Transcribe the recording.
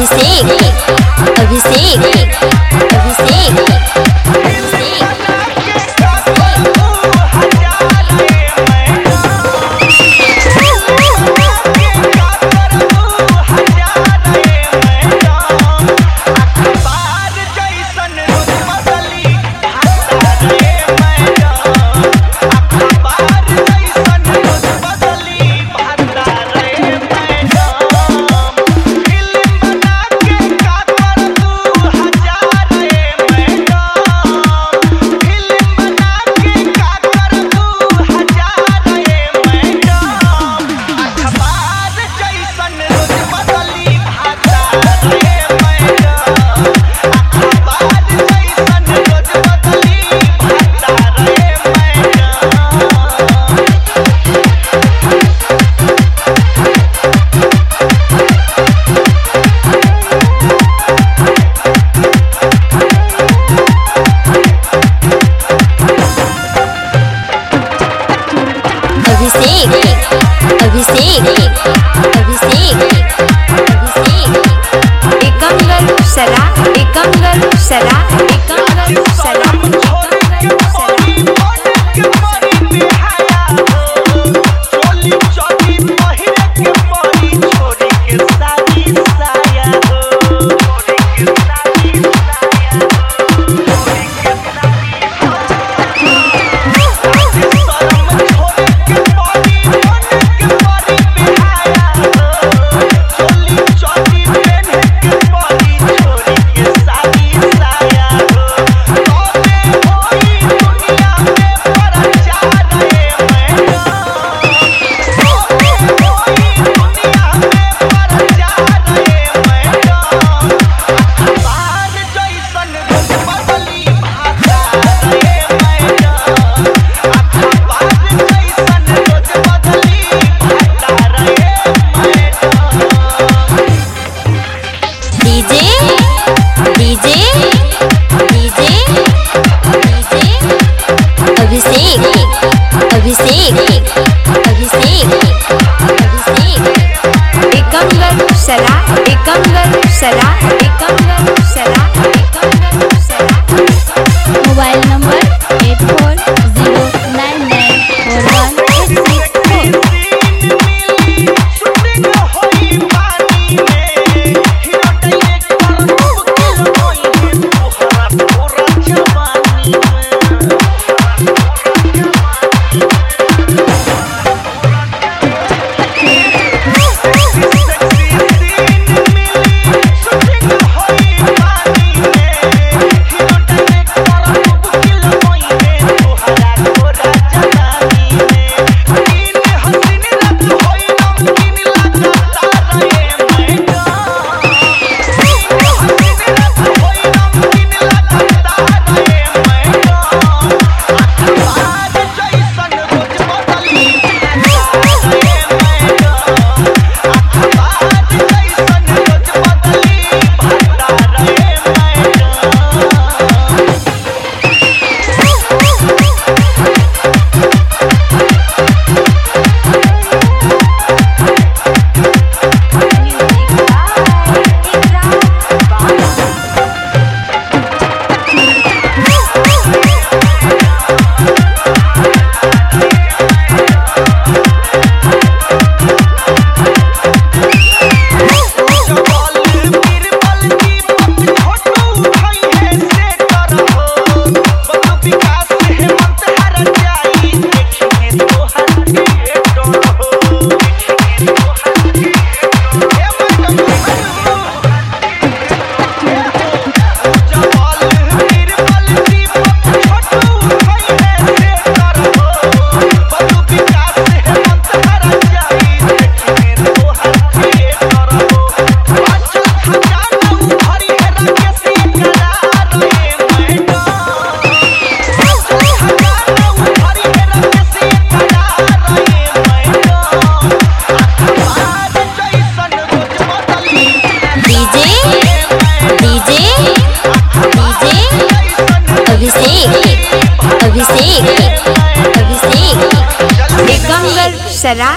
अभिषेक अभिषेक अभिषेक अभिषेक अभिषेक अभिषेक अभिषेक एकंगल सरा एकंगल सरा एकंगल एकंगल सरा एकंगल एकम एकंगल सरा अभिषेक। अभिषेक। एकंगल सरा